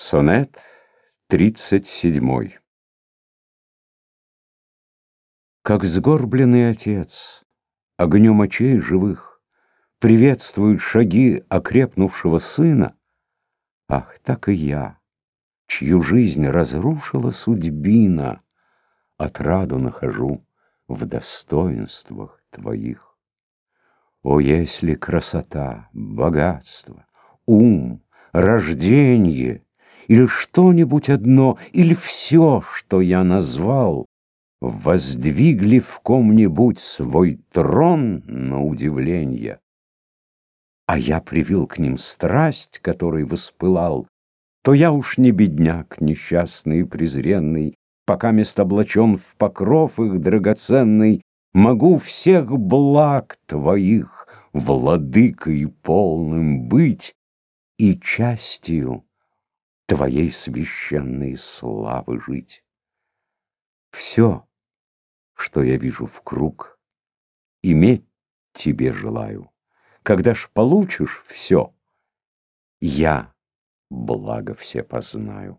Сонет тридцать седьмой Как сгорбленный отец, огнем очей живых, Приветствует шаги окрепнувшего сына, Ах, так и я, чью жизнь разрушила судьбина, Отраду нахожу в достоинствах твоих. О, если красота, богатство, ум, рождение — или что-нибудь одно, или все, что я назвал, воздвигли в ком-нибудь свой трон на удивление, а я привил к ним страсть, которой воспылал, то я уж не бедняк, несчастный и презренный, пока мест облачен в покров их драгоценный, могу всех благ твоих владыкой полным быть и частью Твоей священной славы жить. Все, что я вижу в круг, иметь тебе желаю. Когда ж получишь все, я благо все познаю.